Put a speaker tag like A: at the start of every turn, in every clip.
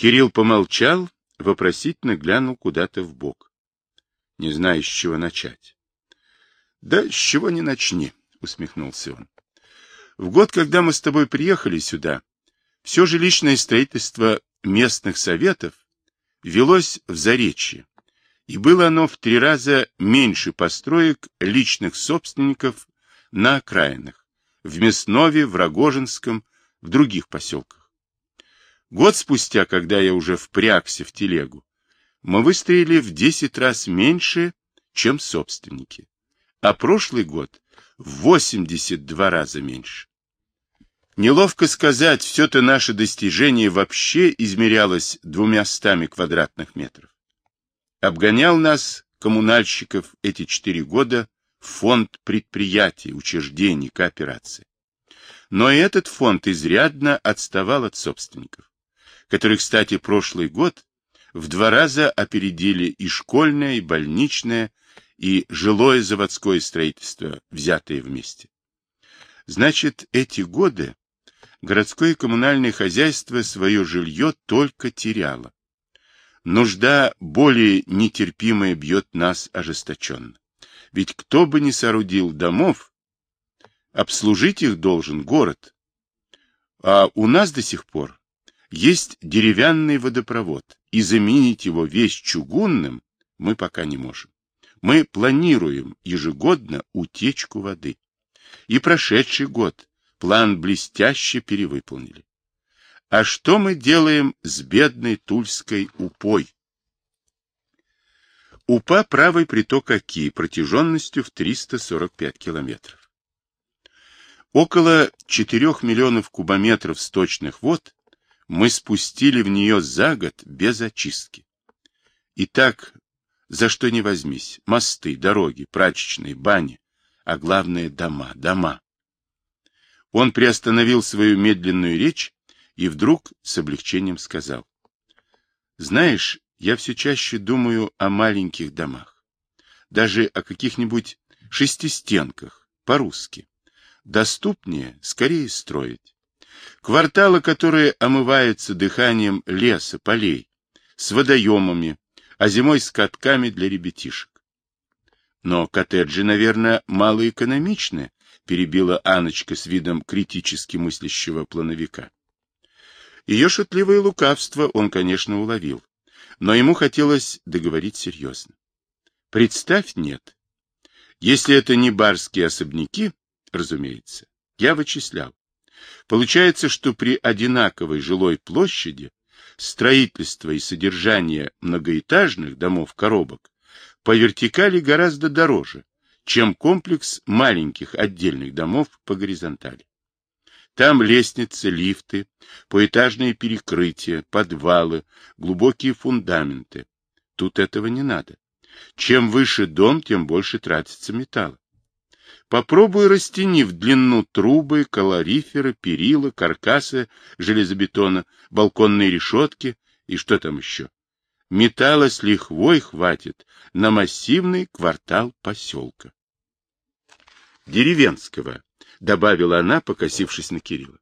A: Кирилл помолчал, вопросительно глянул куда-то в бок. Не знаю, с чего начать. Да с чего не начни, усмехнулся он. В год, когда мы с тобой приехали сюда, все жилищное строительство местных советов велось в Заречье, и было оно в три раза меньше построек личных собственников на окраинах, в Мяснове, в Рогожинском, в других поселках. Год спустя, когда я уже впрягся в телегу, мы выстроили в десять раз меньше, чем собственники, а прошлый год в восемьдесят два раза меньше. Неловко сказать, все-то наше достижение вообще измерялось двумястами квадратных метров. Обгонял нас, коммунальщиков, эти четыре года фонд предприятий, учреждений, кооперации. Но и этот фонд изрядно отставал от собственников, которые, кстати, прошлый год в два раза опередили и школьное, и больничное, и жилое заводское строительство, взятые вместе. Значит, эти годы городское коммунальное хозяйство свое жилье только теряло. Нужда более нетерпимая бьет нас ожесточенно. Ведь кто бы ни соорудил домов, обслужить их должен город. А у нас до сих пор есть деревянный водопровод, и заменить его весь чугунным мы пока не можем. Мы планируем ежегодно утечку воды. И прошедший год план блестяще перевыполнили. А что мы делаем с бедной Тульской упой? Упа – правый приток Оки протяженностью в 345 километров. Около 4 миллионов кубометров сточных вод мы спустили в нее за год без очистки. Итак, за что не возьмись, мосты, дороги, прачечные, бани, а главное дома, дома. Он приостановил свою медленную речь и вдруг с облегчением сказал. Знаешь, я все чаще думаю о маленьких домах, даже о каких-нибудь шестистенках, по-русски. Доступнее скорее строить. Кварталы, которые омываются дыханием леса, полей, с водоемами, а зимой с катками для ребятишек. Но коттеджи, наверное, малоэкономичны, перебила Аночка с видом критически мыслящего плановика. Ее шутливое лукавство он, конечно, уловил, но ему хотелось договорить серьезно. Представь, нет. Если это не барские особняки, разумеется, я вычислял. Получается, что при одинаковой жилой площади строительство и содержание многоэтажных домов-коробок по вертикали гораздо дороже, чем комплекс маленьких отдельных домов по горизонтали. Там лестницы, лифты, поэтажные перекрытия, подвалы, глубокие фундаменты. Тут этого не надо. Чем выше дом, тем больше тратится металла. Попробуй растяни в длину трубы, калориферы, перила, каркасы железобетона, балконные решетки и что там еще. Металла с лихвой хватит на массивный квартал поселка деревенского, — добавила она, покосившись на Кирилла.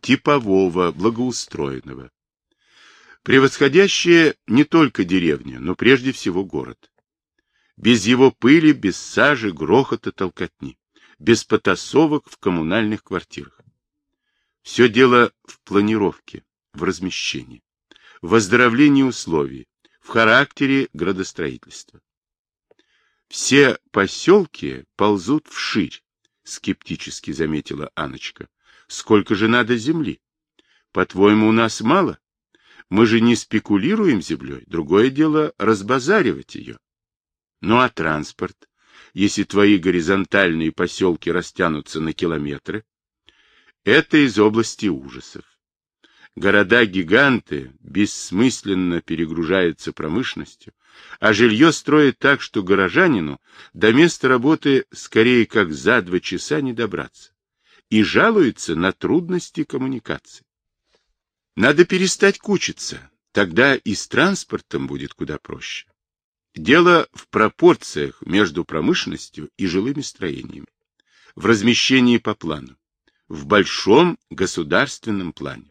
A: Типового, благоустроенного. Превосходящее не только деревню, но прежде всего город. Без его пыли, без сажи, грохота, толкотни. Без потасовок в коммунальных квартирах. Все дело в планировке, в размещении, в оздоровлении условий, в характере градостроительства. Все поселки ползут вширь, скептически заметила Аночка. Сколько же надо земли? По-твоему, у нас мало? Мы же не спекулируем землей, другое дело разбазаривать ее. Ну а транспорт, если твои горизонтальные поселки растянутся на километры? Это из области ужасов. Города-гиганты бессмысленно перегружаются промышленностью, а жилье строят так, что горожанину до места работы скорее как за два часа не добраться, и жалуются на трудности коммуникации. Надо перестать кучиться, тогда и с транспортом будет куда проще. Дело в пропорциях между промышленностью и жилыми строениями, в размещении по плану, в большом государственном плане.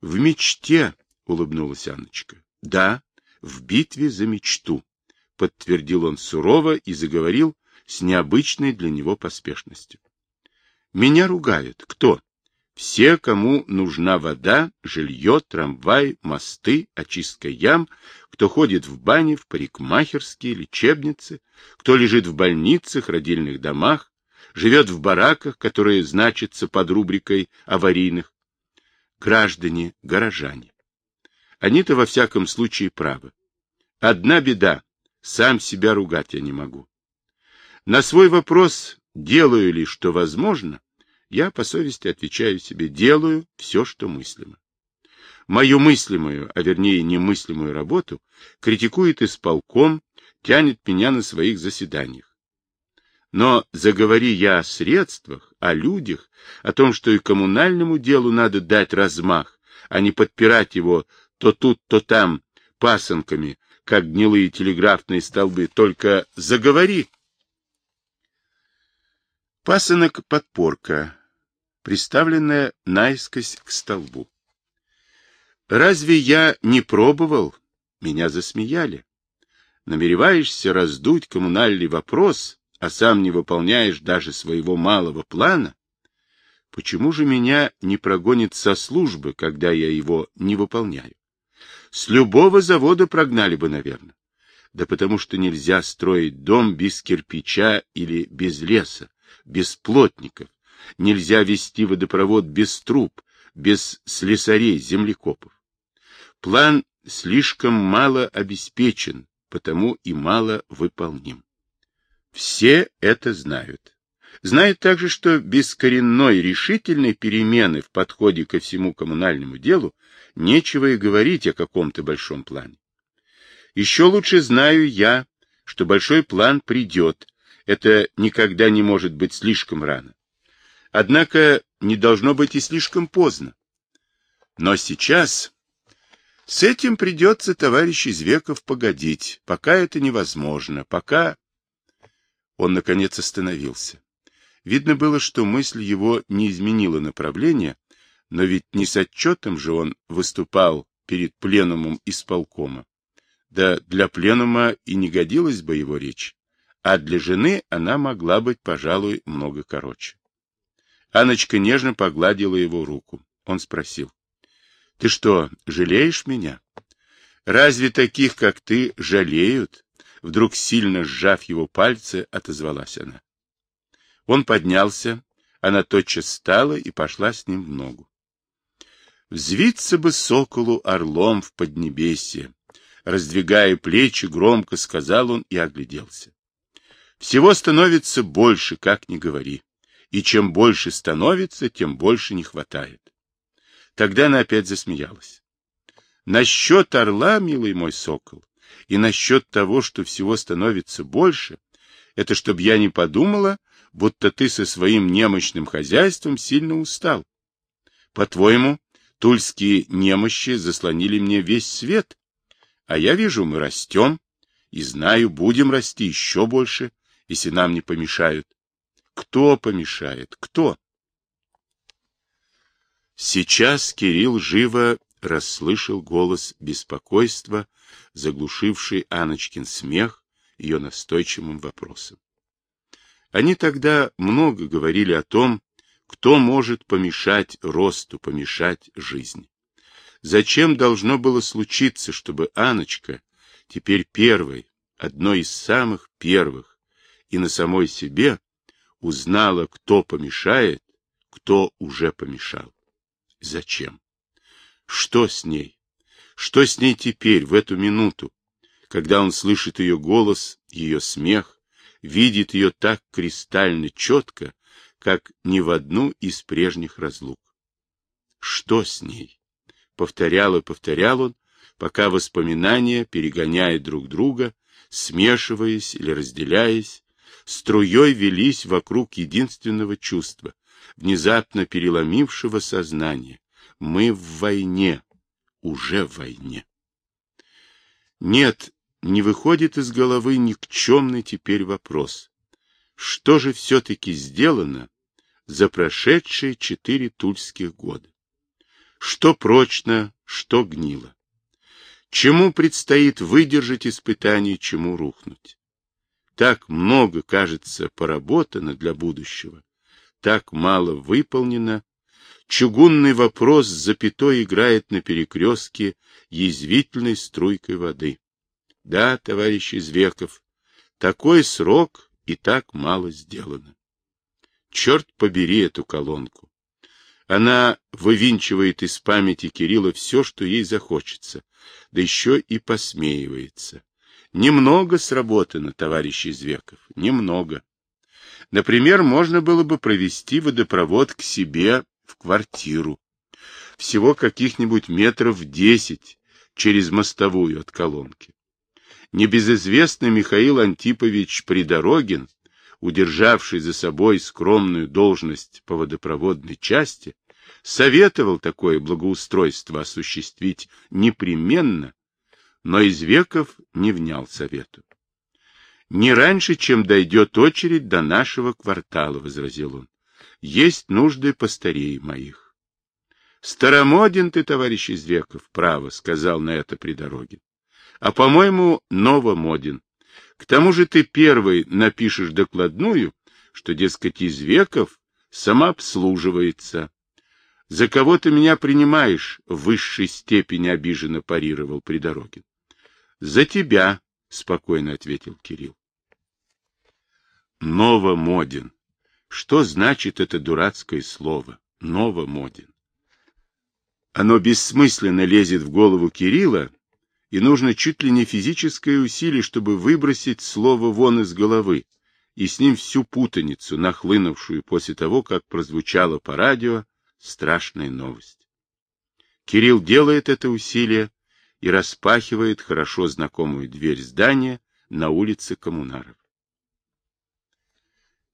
A: В мечте улыбнулась Анночка. Да, в битве за мечту, подтвердил он сурово и заговорил с необычной для него поспешностью. Меня ругают. Кто? Все, кому нужна вода, жилье, трамвай, мосты, очистка ям, кто ходит в бане, в парикмахерские, лечебницы, кто лежит в больницах, родильных домах, живет в бараках, которые значатся под рубрикой аварийных. Граждане, горожане. Они-то во всяком случае правы. Одна беда, сам себя ругать я не могу. На свой вопрос, делаю ли что возможно, я по совести отвечаю себе, делаю все, что мыслимо. Мою мыслимую, а вернее немыслимую работу критикует исполком, тянет меня на своих заседаниях. Но заговори я о средствах, о людях, о том, что и коммунальному делу надо дать размах, а не подпирать его то тут, то там пасынками, как гнилые телеграфные столбы, только заговори. Пасынок подпорка, приставленная наискось к столбу. Разве я не пробовал? Меня засмеяли. Намереваешься раздуть коммунальный вопрос, а сам не выполняешь даже своего малого плана? Почему же меня не прогонит со службы, когда я его не выполняю? С любого завода прогнали бы, наверное. Да потому что нельзя строить дом без кирпича или без леса, без плотников, Нельзя вести водопровод без труб, без слесарей, землекопов. План слишком мало обеспечен, потому и мало выполним. Все это знают. Знают также, что без коренной решительной перемены в подходе ко всему коммунальному делу нечего и говорить о каком-то большом плане. Еще лучше знаю я, что большой план придет, это никогда не может быть слишком рано. Однако не должно быть и слишком поздно. Но сейчас с этим придется, товарищ Извеков, погодить, пока это невозможно, пока... Он, наконец, остановился. Видно было, что мысль его не изменила направления, но ведь не с отчетом же он выступал перед пленумом исполкома. Да для пленума и не годилась бы его речь, а для жены она могла быть, пожалуй, много короче. Аночка нежно погладила его руку. Он спросил. — Ты что, жалеешь меня? Разве таких, как ты, жалеют? Вдруг, сильно сжав его пальцы, отозвалась она. Он поднялся, она тотчас встала и пошла с ним в ногу. Взвиться бы соколу орлом в поднебесье. Раздвигая плечи, громко сказал он и огляделся. Всего становится больше, как ни говори и чем больше становится, тем больше не хватает. Тогда она опять засмеялась. Насчет орла, милый мой сокол, и насчет того, что всего становится больше, это чтобы я не подумала, будто ты со своим немощным хозяйством сильно устал. По-твоему, тульские немощи заслонили мне весь свет, а я вижу, мы растем, и знаю, будем расти еще больше, если нам не помешают. Кто помешает? Кто? Сейчас Кирилл живо расслышал голос беспокойства, заглушивший Аночкин смех ее настойчивым вопросом. Они тогда много говорили о том, кто может помешать росту, помешать жизни. Зачем должно было случиться, чтобы Аночка, теперь первой, одной из самых первых, и на самой себе, узнала, кто помешает, кто уже помешал. Зачем? Что с ней? Что с ней теперь, в эту минуту, когда он слышит ее голос, ее смех, видит ее так кристально четко, как ни в одну из прежних разлук? Что с ней? Повторял и повторял он, пока воспоминания, перегоняя друг друга, смешиваясь или разделяясь, струей велись вокруг единственного чувства, внезапно переломившего сознание. Мы в войне, уже в войне. Нет, не выходит из головы никчемный теперь вопрос. Что же все-таки сделано за прошедшие четыре тульских года? Что прочно, что гнило? Чему предстоит выдержать испытание, чему рухнуть? Так много, кажется, поработано для будущего, так мало выполнено. Чугунный вопрос с запятой играет на перекрестке язвительной струйкой воды. Да, товарищ Извеков, такой срок и так мало сделано. Черт побери эту колонку. Она вывинчивает из памяти Кирилла все, что ей захочется, да еще и посмеивается. Немного сработано, товарищ Извеков, немного. Например, можно было бы провести водопровод к себе в квартиру. Всего каких-нибудь метров десять через мостовую от колонки. Небезызвестный Михаил Антипович Придорогин, удержавший за собой скромную должность по водопроводной части, советовал такое благоустройство осуществить непременно, но из веков не внял совету. Не раньше, чем дойдет очередь до нашего квартала, — возразил он. Есть нужды постарее моих. Старомоден ты, товарищ Извеков, право, — сказал на это Придорогин. А, по-моему, новомоден. К тому же ты первый напишешь докладную, что, дескать, Извеков самообслуживается. За кого ты меня принимаешь? В высшей степени обиженно парировал Придорогин. За тебя, спокойно ответил Кирилл. Новомоден. Что значит это дурацкое слово? Новомоден. Оно бессмысленно лезет в голову Кирилла, и нужно чуть ли не физическое усилие, чтобы выбросить слово вон из головы, и с ним всю путаницу, нахлынувшую после того, как прозвучала по радио страшная новость. Кирилл делает это усилие и распахивает хорошо знакомую дверь здания на улице Коммунаров.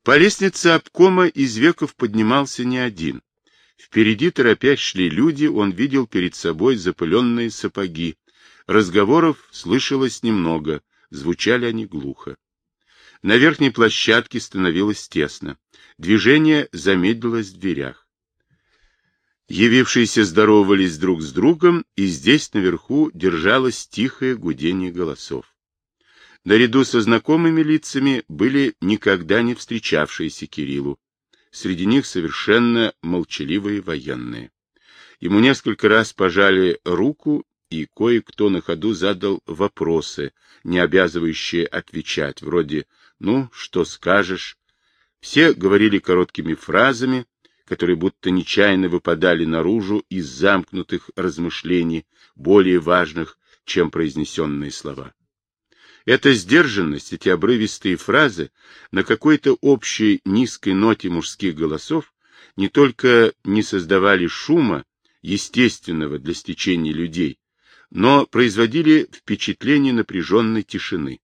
A: По лестнице обкома из веков поднимался не один. Впереди торопясь шли люди, он видел перед собой запыленные сапоги. Разговоров слышалось немного, звучали они глухо. На верхней площадке становилось тесно. Движение замедлилось в дверях. Явившиеся здоровались друг с другом, и здесь наверху держалось тихое гудение голосов. Наряду со знакомыми лицами были никогда не встречавшиеся Кириллу. Среди них совершенно молчаливые военные. Ему несколько раз пожали руку, и кое-кто на ходу задал вопросы, не обязывающие отвечать, вроде «ну, что скажешь?». Все говорили короткими фразами, которые будто нечаянно выпадали наружу из замкнутых размышлений, более важных, чем произнесенные слова. Эта сдержанность, эти обрывистые фразы на какой-то общей низкой ноте мужских голосов не только не создавали шума, естественного для стечения людей, но производили впечатление напряженной тишины.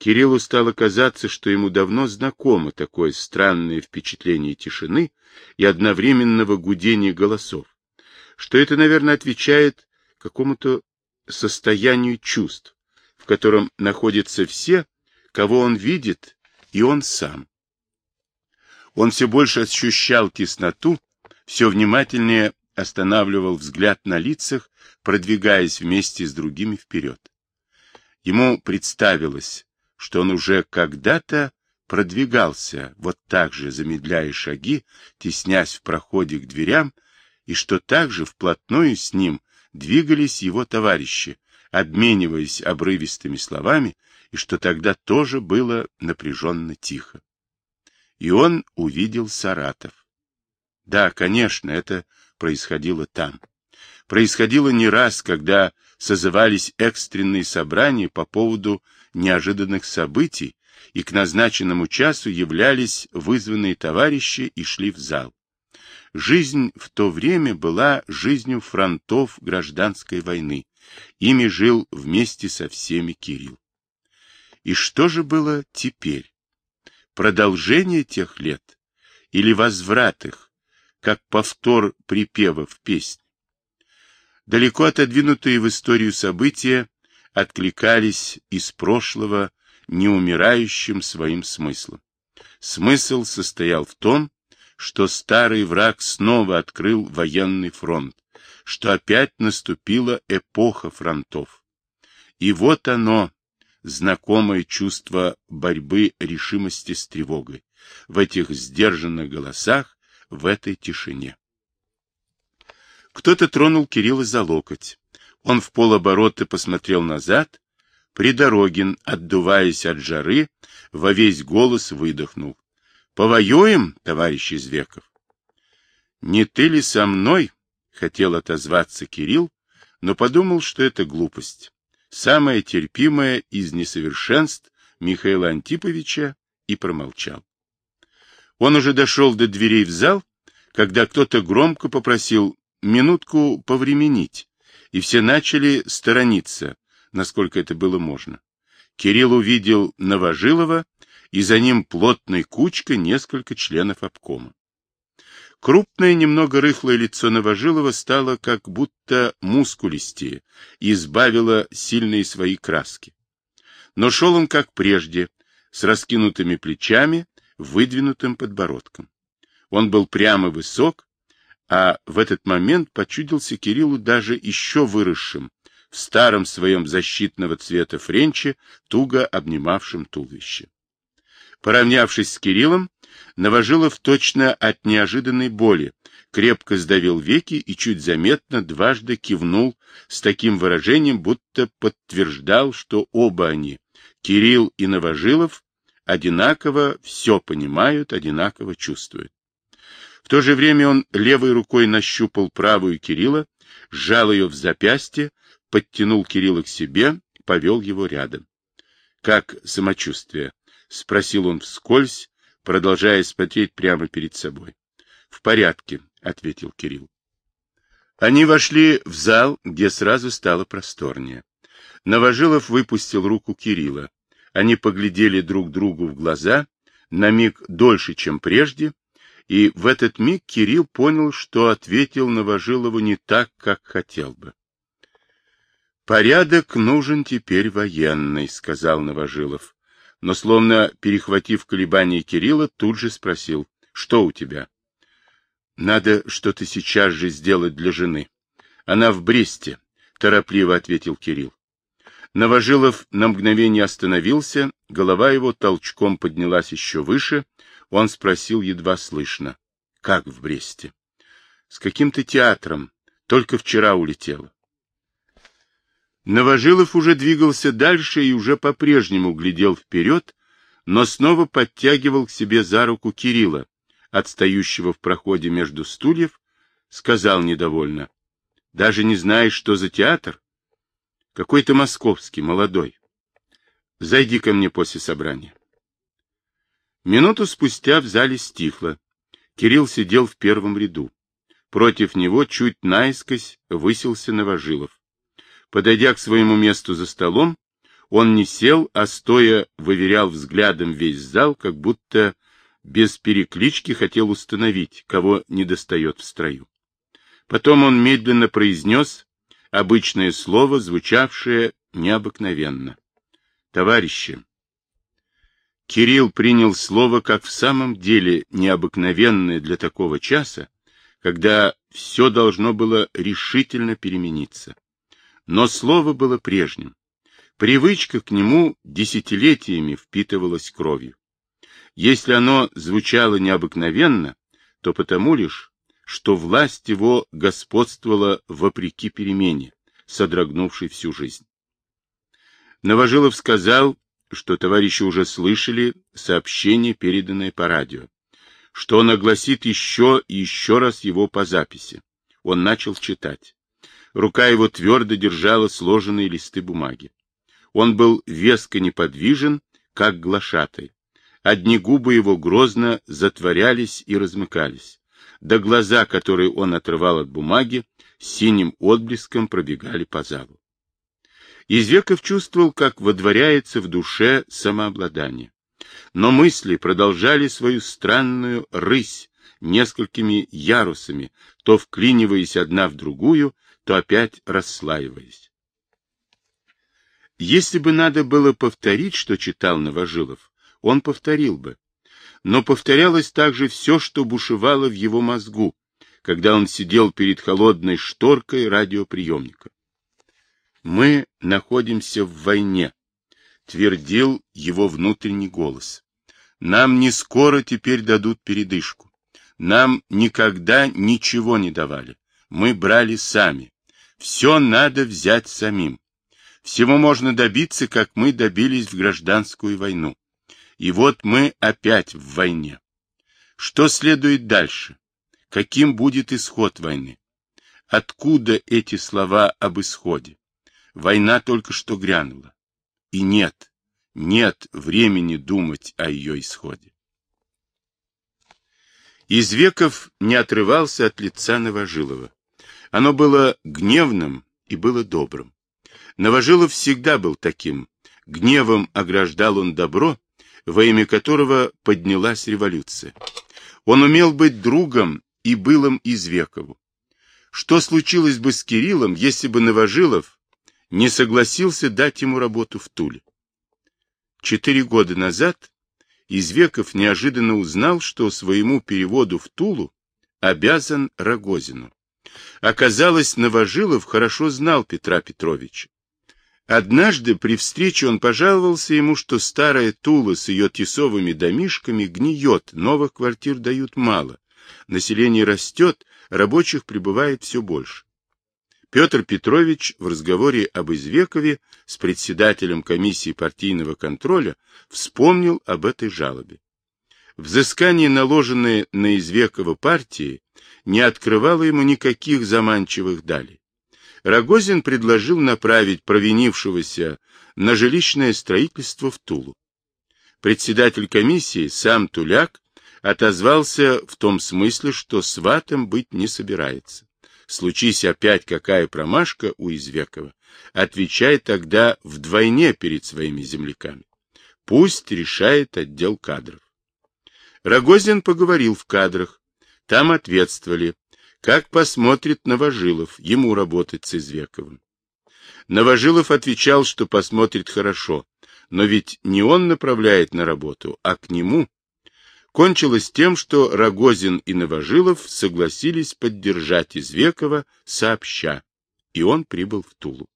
A: Кириллу стало казаться, что ему давно знакомо такое странное впечатление тишины и одновременного гудения голосов, что это, наверное, отвечает какому-то состоянию чувств, в котором находятся все, кого он видит, и он сам. Он все больше ощущал тесноту, все внимательнее останавливал взгляд на лицах, продвигаясь вместе с другими вперед. Ему представилось, что он уже когда-то продвигался, вот так же замедляя шаги, теснясь в проходе к дверям, и что также вплотную с ним двигались его товарищи, обмениваясь обрывистыми словами, и что тогда тоже было напряженно тихо. И он увидел Саратов. Да, конечно, это происходило там. Происходило не раз, когда созывались экстренные собрания по поводу неожиданных событий, и к назначенному часу являлись вызванные товарищи и шли в зал. Жизнь в то время была жизнью фронтов гражданской войны. Ими жил вместе со всеми Кирилл. И что же было теперь? Продолжение тех лет или возврат их, как повтор припева в песне? Далеко отодвинутые в историю события откликались из прошлого неумирающим своим смыслом. Смысл состоял в том, что старый враг снова открыл военный фронт, что опять наступила эпоха фронтов. И вот оно, знакомое чувство борьбы решимости с тревогой, в этих сдержанных голосах, в этой тишине. Кто-то тронул Кирилла за локоть. Он в полоборота посмотрел назад. Придорогин, отдуваясь от жары, во весь голос выдохнул. — Повоюем, товарищ Извеков? — Не ты ли со мной? — хотел отозваться Кирилл, но подумал, что это глупость. Самое терпимое из несовершенств Михаила Антиповича и промолчал. Он уже дошел до дверей в зал, когда кто-то громко попросил минутку повременить, и все начали сторониться, насколько это было можно. Кирилл увидел Новожилова, и за ним плотной кучкой несколько членов обкома. Крупное, немного рыхлое лицо Новожилова стало как будто мускулистее и избавило сильные свои краски. Но шел он как прежде, с раскинутыми плечами, выдвинутым подбородком. Он был прямо высок, а в этот момент почудился Кириллу даже еще выросшим, в старом своем защитного цвета френче, туго обнимавшем туловище. Поравнявшись с Кириллом, Новожилов точно от неожиданной боли крепко сдавил веки и чуть заметно дважды кивнул с таким выражением, будто подтверждал, что оба они, Кирилл и Новожилов, одинаково все понимают, одинаково чувствуют. В то же время он левой рукой нащупал правую Кирилла, сжал ее в запястье, подтянул Кирилла к себе, повел его рядом. — Как самочувствие? — спросил он вскользь, продолжая смотреть прямо перед собой. — В порядке, — ответил Кирилл. Они вошли в зал, где сразу стало просторнее. Новожилов выпустил руку Кирилла. Они поглядели друг другу в глаза, на миг дольше, чем прежде, и в этот миг Кирилл понял, что ответил Новожилову не так, как хотел бы. «Порядок нужен теперь военный», — сказал Новожилов. Но, словно перехватив колебания Кирилла, тут же спросил, «Что у тебя?» «Надо что-то сейчас же сделать для жены. Она в Бресте», — торопливо ответил Кирилл. Новожилов на мгновение остановился, голова его толчком поднялась еще выше, он спросил едва слышно, «Как в Бресте?» «С каким-то театром, только вчера улетела». Новожилов уже двигался дальше и уже по-прежнему глядел вперед, но снова подтягивал к себе за руку Кирилла, отстающего в проходе между стульев, сказал недовольно. — Даже не знаешь, что за театр? — Какой-то московский, молодой. Зайди ко мне после собрания. Минуту спустя в зале стихло. Кирилл сидел в первом ряду. Против него чуть наискось высился Новожилов. Подойдя к своему месту за столом, он не сел, а стоя выверял взглядом весь зал, как будто без переклички хотел установить, кого недостает в строю. Потом он медленно произнес обычное слово, звучавшее необыкновенно. «Товарищи!» Кирилл принял слово как в самом деле необыкновенное для такого часа, когда все должно было решительно перемениться. Но слово было прежним. Привычка к нему десятилетиями впитывалась кровью. Если оно звучало необыкновенно, то потому лишь, что власть его господствовала вопреки перемене, содрогнувшей всю жизнь. Новожилов сказал, что товарищи уже слышали сообщение, переданное по радио, что он огласит еще и еще раз его по записи. Он начал читать. Рука его твердо держала сложенные листы бумаги. Он был веско неподвижен, как глашатай. Одни губы его грозно затворялись и размыкались. Да глаза, которые он отрывал от бумаги, синим отблеском пробегали по залу. Извеков чувствовал, как водворяется в душе самообладание. Но мысли продолжали свою странную рысь несколькими ярусами, то вклиниваясь одна в другую, то опять расслаиваясь. Если бы надо было повторить, что читал Новожилов, он повторил бы. Но повторялось также все, что бушевало в его мозгу, когда он сидел перед холодной шторкой радиоприемника. «Мы находимся в войне», — твердил его внутренний голос. «Нам не скоро теперь дадут передышку. Нам никогда ничего не давали. Мы брали сами. Все надо взять самим. Всего можно добиться, как мы добились в гражданскую войну. И вот мы опять в войне. Что следует дальше? Каким будет исход войны? Откуда эти слова об исходе? Война только что грянула. И нет, нет времени думать о ее исходе. Извеков не отрывался от лица Новожилова. Оно было гневным и было добрым. Новожилов всегда был таким. Гневом ограждал он добро, во имя которого поднялась революция. Он умел быть другом и был им Извекову. Что случилось бы с Кириллом, если бы Новожилов не согласился дать ему работу в Туле? Четыре года назад Извеков неожиданно узнал, что своему переводу в Тулу обязан Рогозину. Оказалось, Новожилов хорошо знал Петра Петровича. Однажды при встрече он пожаловался ему, что старая Тула с ее тесовыми домишками гниет, новых квартир дают мало. Население растет, рабочих прибывает все больше. Петр Петрович в разговоре об Извекове с председателем комиссии партийного контроля вспомнил об этой жалобе. Взыскание, наложенное на Извекова партии, не открывало ему никаких заманчивых далей. Рогозин предложил направить провинившегося на жилищное строительство в Тулу. Председатель комиссии, сам Туляк, отозвался в том смысле, что сватом быть не собирается. Случись опять какая промашка у Извекова, отвечай тогда вдвойне перед своими земляками. Пусть решает отдел кадров. Рогозин поговорил в кадрах. Там ответствовали, как посмотрит Новожилов, ему работать с Извековым. Новожилов отвечал, что посмотрит хорошо, но ведь не он направляет на работу, а к нему. Кончилось тем, что Рогозин и Новожилов согласились поддержать Извекова сообща, и он прибыл в Тулу.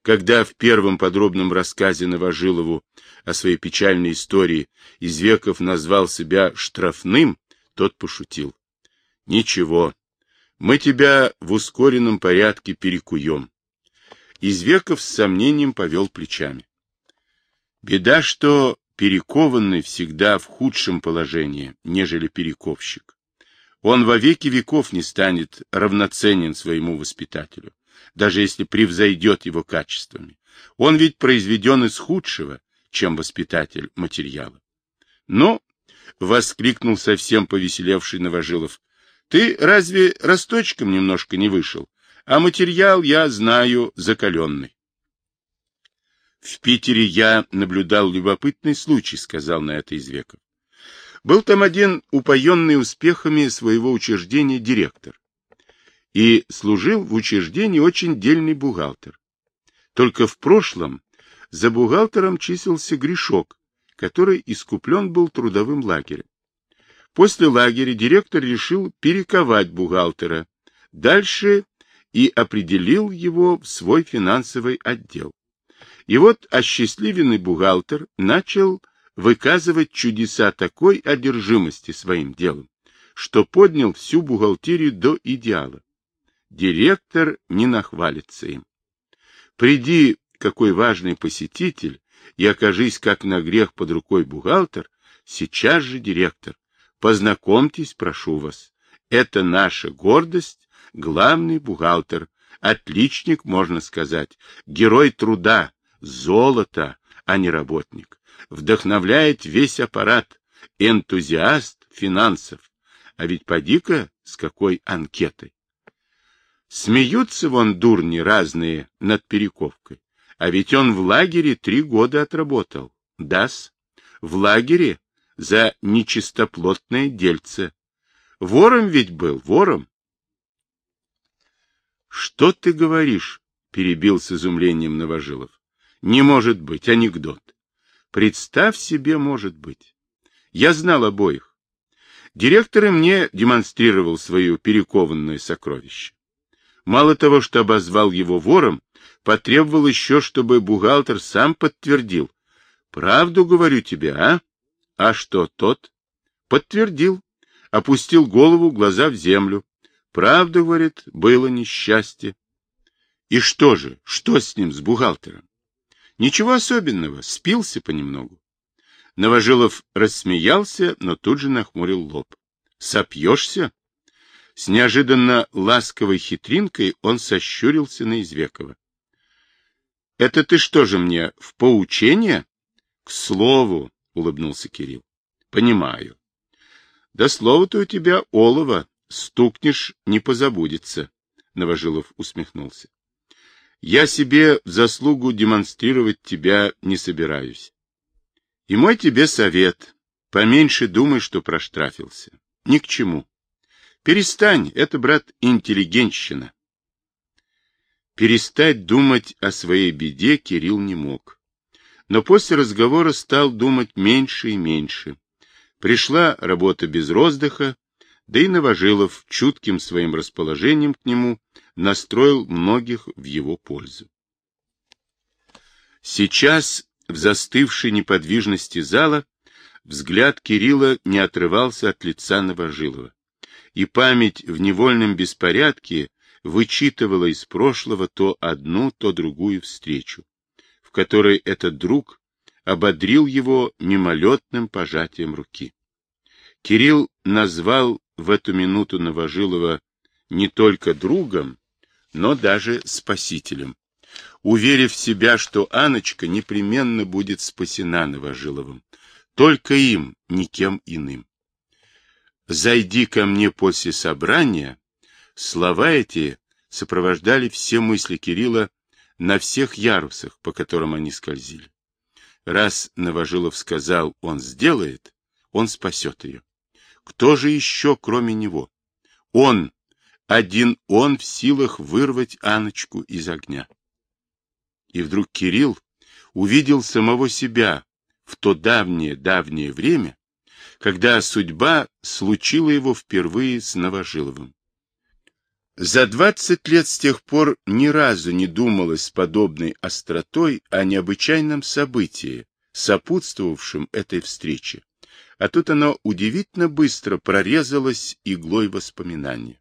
A: Когда в первом подробном рассказе Новожилову о своей печальной истории Извеков назвал себя штрафным, тот пошутил. Ничего, мы тебя в ускоренном порядке перекуем. Извеков с сомнением повел плечами. Беда, что перекованный всегда в худшем положении, нежели перековщик. Он во веки веков не станет равноценен своему воспитателю, даже если превзойдет его качествами. Он ведь произведен из худшего, чем воспитатель материала. Но, — воскликнул совсем повеселевший Новожилов, ты разве росточком немножко не вышел? А материал, я знаю, закаленный. В Питере я наблюдал любопытный случай, сказал на это Извеков. Был там один упоенный успехами своего учреждения директор. И служил в учреждении очень дельный бухгалтер. Только в прошлом за бухгалтером числился грешок, который искуплен был трудовым лагерем. После лагеря директор решил перековать бухгалтера дальше и определил его в свой финансовый отдел. И вот осчастливенный бухгалтер начал выказывать чудеса такой одержимости своим делом, что поднял всю бухгалтерию до идеала. Директор не нахвалится им. Приди какой важный посетитель и окажись как на грех под рукой бухгалтер, сейчас же директор Познакомьтесь, прошу вас. Это наша гордость, главный бухгалтер, отличник, можно сказать, герой труда, золото, а не работник. Вдохновляет весь аппарат, энтузиаст финансов. А ведь поди-ка, с какой анкетой. Смеются вон дурни разные над перековкой. А ведь он в лагере три года отработал. Дас. В лагере за нечистоплотное дельце. Вором ведь был, вором. — Что ты говоришь? — перебил с изумлением Новожилов. — Не может быть, анекдот. Представь себе, может быть. Я знал обоих. Директор и мне демонстрировал свое перекованное сокровище. Мало того, что обозвал его вором, потребовал еще, чтобы бухгалтер сам подтвердил. Правду говорю тебе, а? А что тот? Подтвердил. Опустил голову, глаза в землю. Правда, говорит, было несчастье. И что же, что с ним, с бухгалтером? Ничего особенного, спился понемногу. Новожилов рассмеялся, но тут же нахмурил лоб. Сопьешься? С неожиданно ласковой хитринкой он сощурился на Извекова. — Это ты что же мне, в поучение? — К слову, — улыбнулся Кирилл. — Понимаю. — Да слово-то у тебя олово, стукнешь, не позабудется, — Новожилов усмехнулся. — Я себе в заслугу демонстрировать тебя не собираюсь. И мой тебе совет, поменьше думай, что проштрафился. Ни к чему. Перестань, это, брат, интеллигентщина. Перестать думать о своей беде Кирилл не мог. Но после разговора стал думать меньше и меньше. Пришла работа без роздыха, да и Новожилов чутким своим расположением к нему настроил многих в его пользу. Сейчас, в застывшей неподвижности зала, взгляд Кирилла не отрывался от лица Новожилова и память в невольном беспорядке вычитывала из прошлого то одну, то другую встречу, в которой этот друг ободрил его мимолетным пожатием руки. Кирилл назвал в эту минуту Новожилова не только другом, но даже спасителем, уверив себя, что Аночка непременно будет спасена Новожиловым, только им, никем иным. «Зайди ко мне после собрания», слова эти сопровождали все мысли Кирилла на всех ярусах, по которым они скользили. Раз Новожилов сказал, он сделает, он спасет ее. Кто же еще, кроме него? Он, один он в силах вырвать Аночку из огня. И вдруг Кирилл увидел самого себя в то давнее-давнее время, когда судьба случила его впервые с Новожиловым. За двадцать лет с тех пор ни разу не думалось с подобной остротой о необычайном событии, сопутствовавшем этой встрече, а тут оно удивительно быстро прорезалось иглой воспоминания.